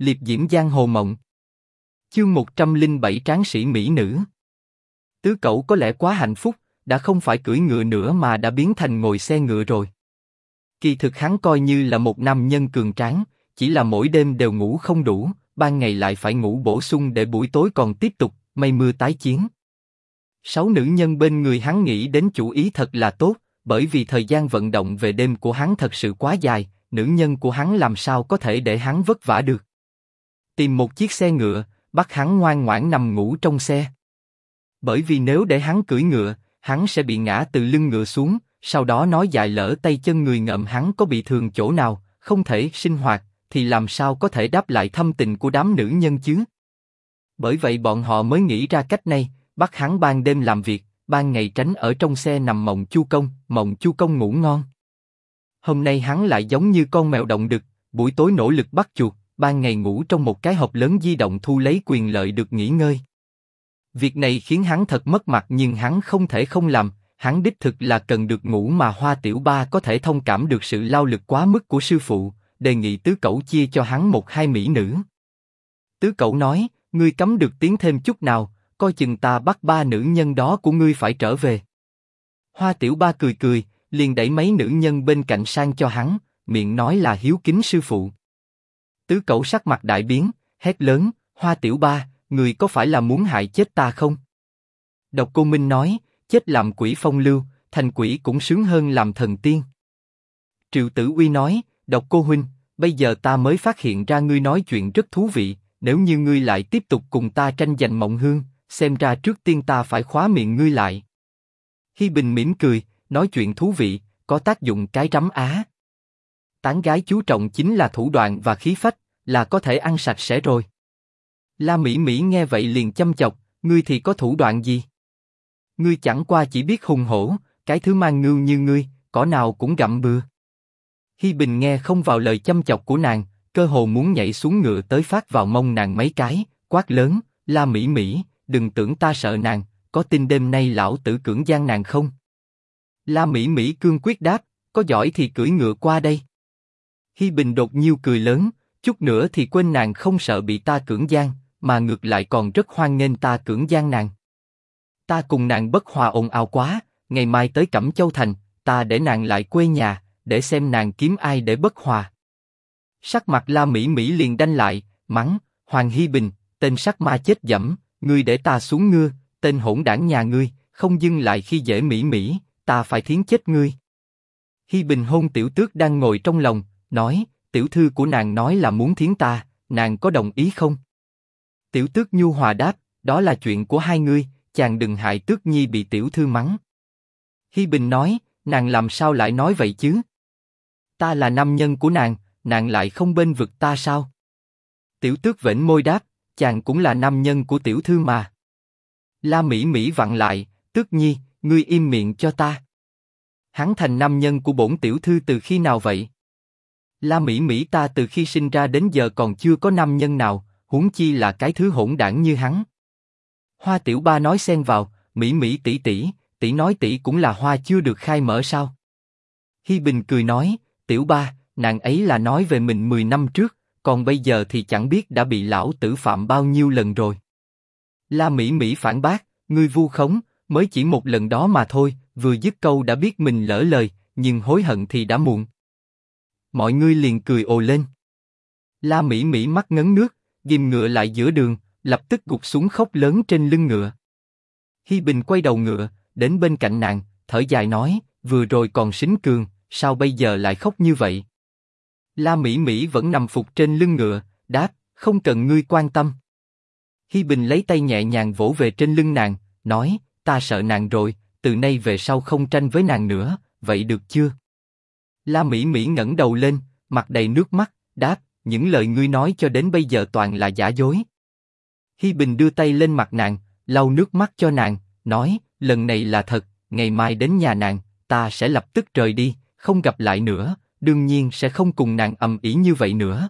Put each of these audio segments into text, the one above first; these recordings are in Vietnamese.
liệp diễm giang hồ mộng. Chương 107 tráng sĩ mỹ nữ. Tứ cậu có lẽ quá hạnh phúc, đã không phải cưỡi ngựa nữa mà đã biến thành ngồi xe ngựa rồi. Kỳ thực hắn coi như là một nam nhân cường tráng, chỉ là mỗi đêm đều ngủ không đủ, ban ngày lại phải ngủ bổ sung để buổi tối còn tiếp tục, mây mưa tái chiến. Sáu nữ nhân bên người hắn nghĩ đến chủ ý thật là tốt, bởi vì thời gian vận động về đêm của hắn thật sự quá dài, nữ nhân của hắn làm sao có thể để hắn vất vả được. Tìm một chiếc xe ngựa, bắt hắn ngoan ngoãn nằm ngủ trong xe. Bởi vì nếu để hắn cưỡi ngựa, hắn sẽ bị ngã từ lưng ngựa xuống, sau đó nói dài lỡ tay chân người ngậm hắn có bị thương chỗ nào, không thể sinh hoạt, thì làm sao có thể đáp lại thâm tình của đám nữ nhân chứ? Bởi vậy bọn họ mới nghĩ ra cách này, bắt hắn ban đêm làm việc, ban ngày tránh ở trong xe nằm mộng chu công, mộng chu công ngủ ngon. Hôm nay hắn lại giống như con mèo động đực, buổi tối nỗ lực bắt chuột, ban ngày ngủ trong một cái hộp lớn di động thu lấy quyền lợi được nghỉ ngơi. Việc này khiến hắn thật mất mặt nhưng hắn không thể không làm, hắn đích thực là cần được ngủ mà Hoa Tiểu Ba có thể thông cảm được sự lao lực quá mức của sư phụ, đề nghị tứ cậu chia cho hắn một hai mỹ nữ. Tứ cậu nói, ngươi cấm được tiến thêm chút nào, coi chừng ta bắt ba nữ nhân đó của ngươi phải trở về. Hoa Tiểu Ba cười cười, liền đẩy mấy nữ nhân bên cạnh sang cho hắn, miệng nói là hiếu kính sư phụ. Tứ cậu sắc mặt đại biến, hét lớn, Hoa Tiểu Ba, người có phải là muốn hại chết ta không? Độc Cô Minh nói, chết làm quỷ phong lưu, thành quỷ cũng sướng hơn làm thần tiên. Triệu Tử Uy nói, Độc Cô Huynh, bây giờ ta mới phát hiện ra ngươi nói chuyện rất thú vị, nếu như ngươi lại tiếp tục cùng ta tranh giành mộng hương, xem ra trước tiên ta phải khóa miệng ngươi lại. Hi Bình mỉm cười, nói chuyện thú vị, có tác dụng cái rắm á. Tán gái chú trọng chính là thủ đoạn và khí phách, là có thể ăn sạch sẽ rồi. La Mỹ Mỹ nghe vậy liền chăm chọc, ngươi thì có thủ đoạn gì? Ngươi chẳng qua chỉ biết hùng hổ, cái thứ mang ngưu như ngươi, cỏ nào cũng gặm bừa. Hi Bình nghe không vào lời chăm chọc của nàng, cơ hồ muốn nhảy xuống ngựa tới phát vào mông nàng mấy cái, quát lớn, La Mỹ Mỹ, đừng tưởng ta sợ nàng, có tin đêm nay lão tử cưỡng gian nàng không? La Mỹ Mỹ cương quyết đáp, có giỏi thì cưỡi ngựa qua đây. Hi Bình đột nhiêu cười lớn, chút nữa thì quên nàng không sợ bị ta cưỡng gian, mà ngược lại còn rất hoan nghênh ta cưỡng gian nàng. Ta cùng nàng bất hòa ồn ào quá, ngày mai tới Cẩm Châu thành, ta để nàng lại quê nhà, để xem nàng kiếm ai để bất hòa. Sắc mặt La Mỹ Mỹ liền đanh lại, mắng, Hoàng Hi Bình, tên sắc ma chết dẫm, ngươi để ta xuống ngưa, tên hỗn đảng nhà ngươi, không dừng lại khi dễ Mỹ Mỹ, ta phải thiến chết ngươi. Hi Bình hôn tiểu tước đang ngồi trong lòng, nói, tiểu thư của nàng nói là muốn thiến ta, nàng có đồng ý không? Tiểu tước nhu hòa đáp, đó là chuyện của hai ngươi, chàng đừng hại tước nhi bị tiểu thư mắng. Hi Bình nói, nàng làm sao lại nói vậy chứ? Ta là nam nhân của nàng, nàng lại không bên vực ta sao? Tiểu tước vểnh môi đáp, chàng cũng là nam nhân của tiểu thư mà. La Mỹ Mỹ vặn lại, tước nhi, ngươi im miệng cho ta. Hắn thành nam nhân của bổn tiểu thư từ khi nào vậy? La Mỹ Mỹ ta từ khi sinh ra đến giờ còn chưa có nam nhân nào, huống chi là cái thứ hỗn đảng như hắn. Hoa Tiểu Ba nói xen vào, Mỹ Mỹ tỷ tỷ, tỷ nói tỷ cũng là hoa chưa được khai mở sao? Hi Bình cười nói, Tiểu Ba, nàng ấy là nói về mình 10 năm trước, còn bây giờ thì chẳng biết đã bị lão tử phạm bao nhiêu lần rồi. La Mỹ Mỹ phản bác, ngươi vu khống, mới chỉ một lần đó mà thôi, vừa dứt câu đã biết mình lỡ lời, nhưng hối hận thì đã muộn. Mọi người liền cười ồ lên. La Mỹ Mỹ mắt ngấn nước, ghim ngựa lại giữa đường, lập tức gục xuống khóc lớn trên lưng ngựa. Hi Bình quay đầu ngựa, đến bên cạnh nàng, thở dài nói, vừa rồi còn xính cường, sao bây giờ lại khóc như vậy? La Mỹ Mỹ vẫn nằm phục trên lưng ngựa, đáp, không cần ngươi quan tâm. Hi Bình lấy tay nhẹ nhàng vỗ về trên lưng nàng, nói, ta sợ nàng rồi, từ nay về sau không tranh với nàng nữa, vậy được chưa? La Mỹ Mỹ ngẩng đầu lên, mặt đầy nước mắt, đáp, những lời ngươi nói cho đến bây giờ toàn là giả dối. Hi Bình đưa tay lên mặt nàng, lau nước mắt cho nàng, nói, lần này là thật, ngày mai đến nhà nàng, ta sẽ lập tức rời đi, không gặp lại nữa, đương nhiên sẽ không cùng nàng ầm ĩ như vậy nữa.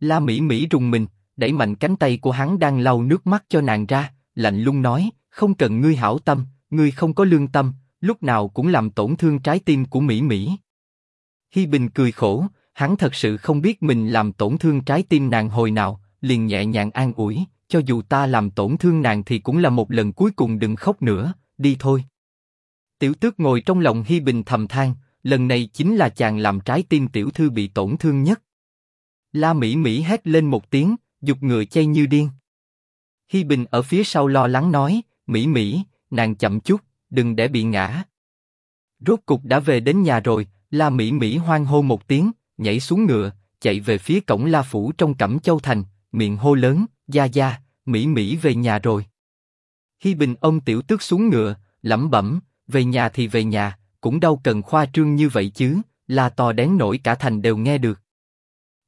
La Mỹ Mỹ rùng mình, đẩy mạnh cánh tay của hắn đang lau nước mắt cho nàng ra, lạnh lùng nói, không cần ngươi hảo tâm, ngươi không có lương tâm, lúc nào cũng làm tổn thương trái tim của Mỹ Mỹ. Hi Bình cười khổ, Hắn thật sự không biết mình làm tổn thương trái tim nàng hồi nào, liền nhẹ nhàng an ủi, cho dù ta làm tổn thương nàng thì cũng là một lần cuối cùng đừng khóc nữa, đi thôi. Tiểu tước ngồi trong lòng Hi Bình thầm than, lần này chính là chàng làm trái tim tiểu thư bị tổn thương nhất. La Mỹ Mỹ hét lên một tiếng, dục ngựa chay như điên. Hi Bình ở phía sau lo lắng nói, Mỹ Mỹ, nàng chậm chút, đừng để bị ngã. Rốt cục đã về đến nhà rồi, La Mỹ Mỹ hoang hô một tiếng, nhảy xuống ngựa, chạy về phía cổng La Phủ trong Cẩm Châu Thành, miệng hô lớn, gia gia, Mỹ Mỹ về nhà rồi. Hi Bình ông tiểu tước xuống ngựa, lẩm bẩm, về nhà thì về nhà, cũng đâu cần khoa trương như vậy chứ, la to đến nổi cả thành đều nghe được.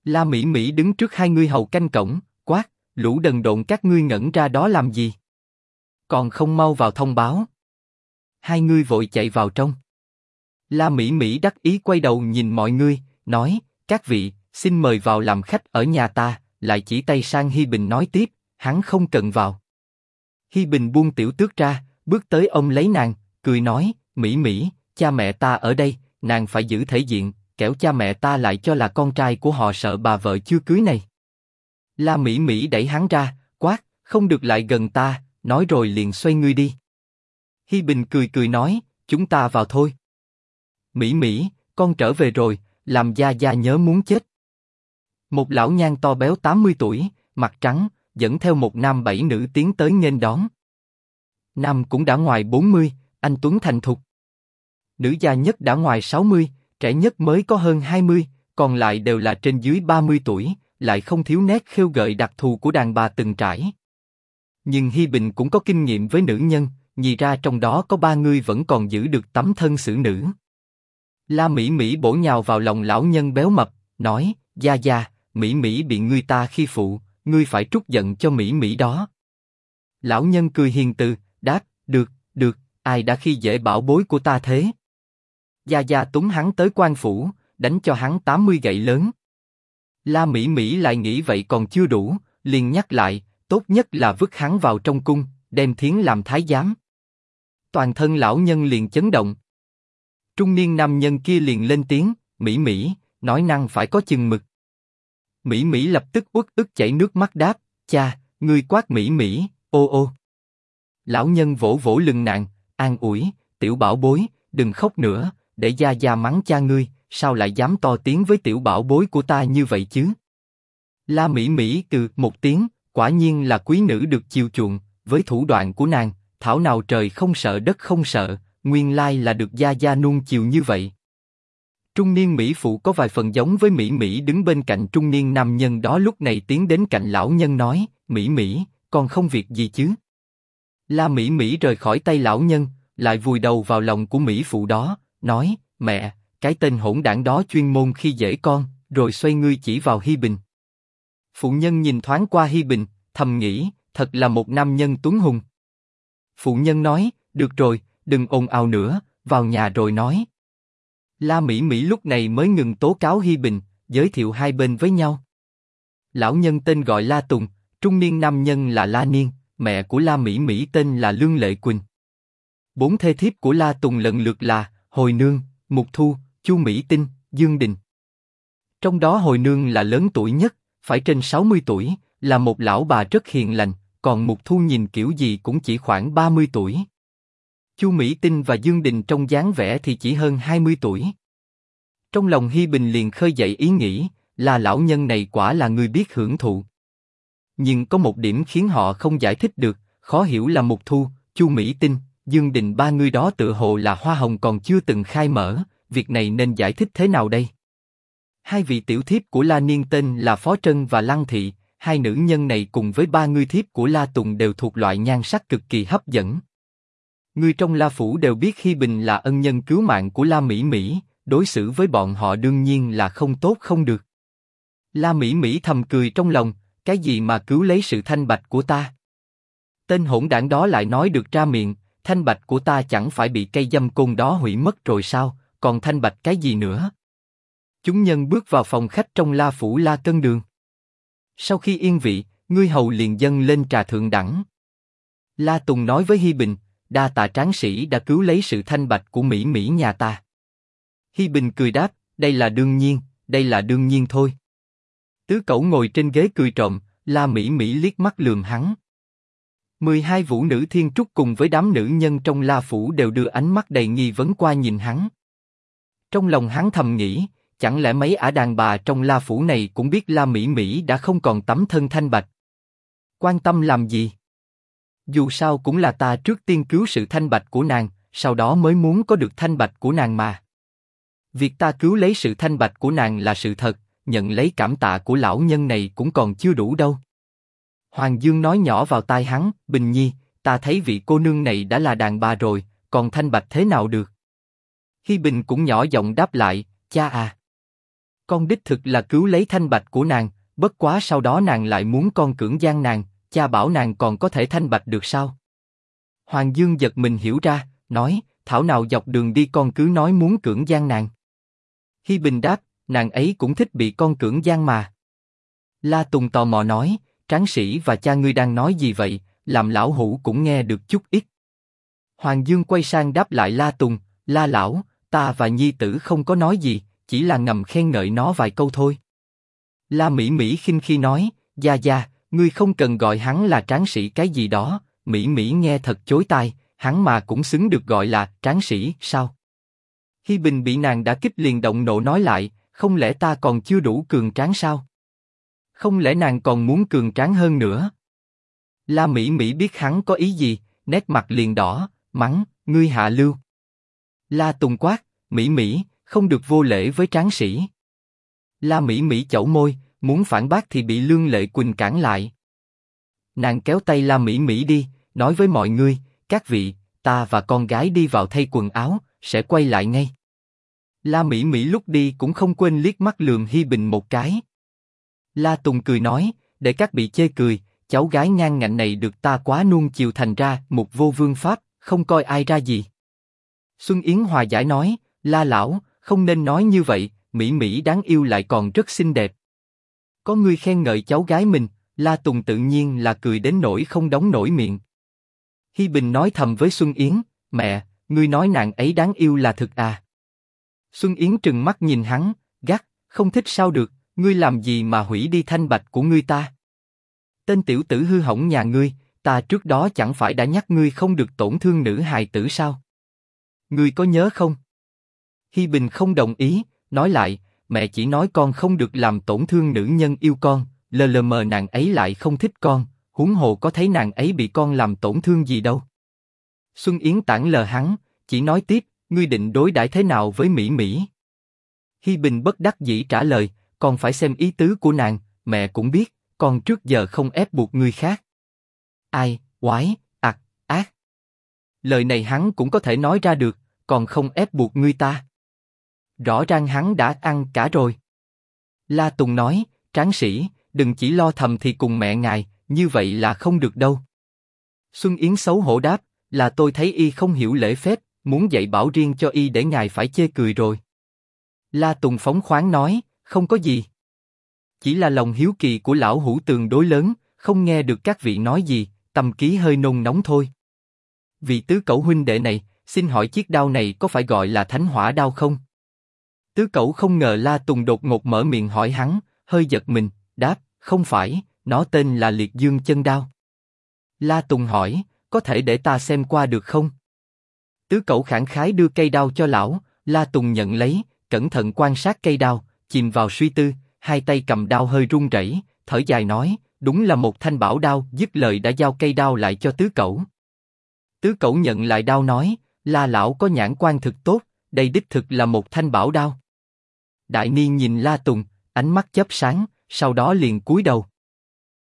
La Mỹ Mỹ đứng trước hai người hầu canh cổng, quát, lũ đần độn các ngươi ngẩn ra đó làm gì? Còn không mau vào thông báo. Hai người vội chạy vào trong. La Mỹ Mỹ đắc ý quay đầu nhìn mọi người, nói, các vị, xin mời vào làm khách ở nhà ta, lại chỉ tay sang Hi Bình nói tiếp, hắn không cần vào. Hi Bình buông tiểu tước ra, bước tới ông lấy nàng, cười nói, Mỹ Mỹ, cha mẹ ta ở đây, nàng phải giữ thể diện, kẻo cha mẹ ta lại cho là con trai của họ sợ bà vợ chưa cưới này. La Mỹ Mỹ đẩy hắn ra, quát, không được lại gần ta, nói rồi liền xoay người đi. Hi Bình cười cười nói, chúng ta vào thôi. Mỹ Mỹ, con trở về rồi, làm gia gia nhớ muốn chết. Một lão nhan to béo 80 tuổi, mặt trắng, dẫn theo một nam bảy nữ tiến tới nghênh đón. Nam cũng đã ngoài 40, anh Tuấn thành thục. Nữ gia nhất đã ngoài 60, trẻ nhất mới có hơn 20, còn lại đều là trên dưới 30 tuổi, lại không thiếu nét khêu gợi đặc thù của đàn bà từng trải. Nhưng Hi Bình cũng có kinh nghiệm với nữ nhân, nhì ra trong đó có ba người vẫn còn giữ được tấm thân xử nữ. La Mỹ Mỹ bổ nhào vào lòng lão nhân béo mập, nói: Gia Gia, Mỹ Mỹ bị ngươi ta khi phụ, ngươi phải trút giận cho Mỹ Mỹ đó. Lão nhân cười hiền từ, đáp: Được, được, ai đã khi dễ bảo bối của ta thế? Gia Gia túng hắn tới quan phủ, đánh cho hắn 80 gậy lớn. La Mỹ Mỹ lại nghĩ vậy còn chưa đủ, liền nhắc lại, tốt nhất là vứt hắn vào trong cung, đem thiến làm thái giám. Toàn thân lão nhân liền chấn động. Trung niên nam nhân kia liền lên tiếng, Mỹ Mỹ, nói năng phải có chừng mực. Mỹ Mỹ lập tức uất ức chảy nước mắt đáp, cha, ngươi quát Mỹ Mỹ, ô ô. Lão nhân vỗ vỗ lưng nàng, an ủi, tiểu bảo bối, đừng khóc nữa, để gia gia mắng cha ngươi, sao lại dám to tiếng với tiểu bảo bối của ta như vậy chứ? La Mỹ Mỹ từ một tiếng, quả nhiên là quý nữ được chiều chuộng, với thủ đoạn của nàng, thảo nào trời không sợ đất không sợ, nguyên lai là được gia gia nuông chiều như vậy. Trung niên Mỹ phụ có vài phần giống với Mỹ Mỹ đứng bên cạnh trung niên nam nhân đó lúc này tiến đến cạnh lão nhân nói, Mỹ Mỹ, còn không việc gì chứ? La Mỹ Mỹ rời khỏi tay lão nhân, lại vùi đầu vào lòng của Mỹ phụ đó, nói, mẹ, cái tên hỗn đảng đó chuyên môn khi dễ con, rồi xoay ngươi chỉ vào Hi Bình. Phụ nhân nhìn thoáng qua Hi Bình, thầm nghĩ, thật là một nam nhân tuấn hùng. Phụ nhân nói, được rồi, đừng ồn ào nữa, vào nhà rồi nói. La Mỹ Mỹ lúc này mới ngừng tố cáo Hi Bình, giới thiệu hai bên với nhau. Lão nhân tên gọi La Tùng, trung niên nam nhân là La Niên, mẹ của La Mỹ Mỹ tên là Lương Lệ Quỳnh. Bốn thê thiếp của La Tùng lần lượt là Hồi Nương, Mục Thu, Chu Mỹ Tinh, Dương Đình. Trong đó Hồi Nương là lớn tuổi nhất, phải trên 60 tuổi, là một lão bà rất hiền lành, còn Mục Thu nhìn kiểu gì cũng chỉ khoảng 30 tuổi. Chu Mỹ Tinh và Dương Đình trong dáng vẻ thì chỉ hơn 20 tuổi. Trong lòng Hi Bình liền khơi dậy ý nghĩ, là lão nhân này quả là người biết hưởng thụ. Nhưng có một điểm khiến họ không giải thích được, khó hiểu là Mục Thu, Chu Mỹ Tinh, Dương Đình ba người đó tự hồ là hoa hồng còn chưa từng khai mở, việc này nên giải thích thế nào đây? Hai vị tiểu thiếp của La Niên tên là Phó Trân và Lăng Thị, hai nữ nhân này cùng với ba người thiếp của La Tùng đều thuộc loại nhan sắc cực kỳ hấp dẫn. Người trong La Phủ đều biết Hi Bình là ân nhân cứu mạng của La Mỹ Mỹ, đối xử với bọn họ đương nhiên là không tốt không được. La Mỹ Mỹ thầm cười trong lòng, cái gì mà cứu lấy sự thanh bạch của ta? Tên hỗn đảng đó lại nói được ra miệng, thanh bạch của ta chẳng phải bị cây dâm côn đó hủy mất rồi sao? Còn thanh bạch cái gì nữa? Chúng nhân bước vào phòng khách trong La Phủ La Cân Đường. Sau khi yên vị, ngươi hầu liền dâng lên trà thượng đẳng. La Tùng nói với Hi Bình, đa tạ tráng sĩ đã cứu lấy sự thanh bạch của Mỹ Mỹ nhà ta. Hi Bình cười đáp, đây là đương nhiên, đây là đương nhiên thôi. Tứ cẩu ngồi trên ghế cười trộm, La Mỹ Mỹ liếc mắt lườm hắn. 12 vũ nữ thiên trúc cùng với đám nữ nhân trong La Phủ đều đưa ánh mắt đầy nghi vấn qua nhìn hắn. Trong lòng hắn thầm nghĩ, chẳng lẽ mấy ả đàn bà trong La Phủ này cũng biết La Mỹ Mỹ đã không còn tấm thân thanh bạch. Quan tâm làm gì? Dù sao cũng là ta trước tiên cứu sự thanh bạch của nàng, sau đó mới muốn có được thanh bạch của nàng mà. Việc ta cứu lấy sự thanh bạch của nàng là sự thật, nhận lấy cảm tạ của lão nhân này cũng còn chưa đủ đâu. Hoàng Dương nói nhỏ vào tai hắn, Bình Nhi, ta thấy vị cô nương này đã là đàn bà rồi, còn thanh bạch thế nào được? Hi Bình cũng nhỏ giọng đáp lại, cha à. Con đích thực là cứu lấy thanh bạch của nàng, bất quá sau đó nàng lại muốn con cưỡng gian nàng, cha bảo nàng còn có thể thanh bạch được sao? Hoàng Dương giật mình hiểu ra, nói, thảo nào dọc đường đi con cứ nói muốn cưỡng gian nàng. Hi Bình đáp, nàng ấy cũng thích bị con cưỡng gian mà. La Tùng tò mò nói, tráng sĩ và cha ngươi đang nói gì vậy, làm lão hủ cũng nghe được chút ít. Hoàng Dương quay sang đáp lại La Tùng, La lão, ta và nhi tử không có nói gì, chỉ là ngầm khen ngợi nó vài câu thôi. La Mỹ Mỹ khinh khi nói, gia gia, ngươi không cần gọi hắn là tráng sĩ cái gì đó. Mỹ Mỹ nghe thật chối tai, hắn mà cũng xứng được gọi là tráng sĩ, sao? Hi Bình bị nàng đã kích liền động nộ nói lại, không lẽ ta còn chưa đủ cường tráng sao? Không lẽ nàng còn muốn cường tráng hơn nữa? La Mỹ Mỹ biết hắn có ý gì, nét mặt liền đỏ, mắng, ngươi hạ lưu. La Tùng quát, Mỹ Mỹ, không được vô lễ với tráng sĩ. La Mỹ Mỹ chẩu môi, muốn phản bác thì bị Lương Lệ Quỳnh cản lại. Nàng kéo tay La Mỹ Mỹ đi, nói với mọi người, các vị, ta và con gái đi vào thay quần áo, sẽ quay lại ngay. La Mỹ Mỹ lúc đi cũng không quên liếc mắt lườm Hi Bình một cái. La Tùng cười nói, để các bị chê cười, cháu gái ngang ngạnh này được ta quá nuông chiều thành ra một vô vương pháp, không coi ai ra gì. Xuân Yến hòa giải nói, La lão, không nên nói như vậy, Mỹ Mỹ đáng yêu lại còn rất xinh đẹp. Có người khen ngợi cháu gái mình, La Tùng tự nhiên là cười đến nỗi không đóng nổi miệng. Hi Bình nói thầm với Xuân Yến, mẹ, ngươi nói nàng ấy đáng yêu là thật à? Xuân Yến trừng mắt nhìn hắn, gắt, không thích sao được, ngươi làm gì mà hủy đi thanh bạch của ngươi ta? Tên tiểu tử hư hỏng nhà ngươi, ta trước đó chẳng phải đã nhắc ngươi không được tổn thương nữ hài tử sao? Ngươi có nhớ không? Hi Bình không đồng ý, nói lại, mẹ chỉ nói con không được làm tổn thương nữ nhân yêu con, lờ lờ mờ nàng ấy lại không thích con, huống hồ có thấy nàng ấy bị con làm tổn thương gì đâu. Xuân Yến tản lờ hắn, chỉ nói tiếp, ngươi định đối đãi thế nào với Mỹ Mỹ? Hi Bình bất đắc dĩ trả lời, con phải xem ý tứ của nàng, mẹ cũng biết, con trước giờ không ép buộc người khác. Ai, quái, ặc, ác. Lời này hắn cũng có thể nói ra được, còn không ép buộc ngươi ta. Rõ ràng hắn đã ăn cả rồi. La Tùng nói, tráng sĩ, đừng chỉ lo thầm thì cùng mẹ ngài, như vậy là không được đâu. Xuân Yến xấu hổ đáp, là tôi thấy y không hiểu lễ phép, muốn dạy bảo riêng cho y để ngài phải chê cười rồi. La Tùng phóng khoáng nói, không có gì. Chỉ là lòng hiếu kỳ của lão hủ tường đối lớn, không nghe được các vị nói gì, tâm ký hơi nôn nóng thôi. Vị tứ cẩu huynh đệ này, xin hỏi chiếc đao này có phải gọi là thánh hỏa đao không? Tứ cẩu không ngờ La Tùng đột ngột mở miệng hỏi hắn, hơi giật mình, đáp, không phải, nó tên là liệt dương chân đao. La Tùng hỏi, có thể để ta xem qua được không? Tứ cẩu khẳng khái đưa cây đao cho lão, La Tùng nhận lấy, cẩn thận quan sát cây đao, chìm vào suy tư, hai tay cầm đao hơi run rẩy, thở dài nói, đúng là một thanh bảo đao. Dứt lời đã giao cây đao lại cho tứ cẩu. Tứ cẩu nhận lại đao nói, La lão có nhãn quan thực tốt, đây đích thực là một thanh bảo đao. Đại niên nhìn La Tùng, ánh mắt chớp sáng, sau đó liền cúi đầu,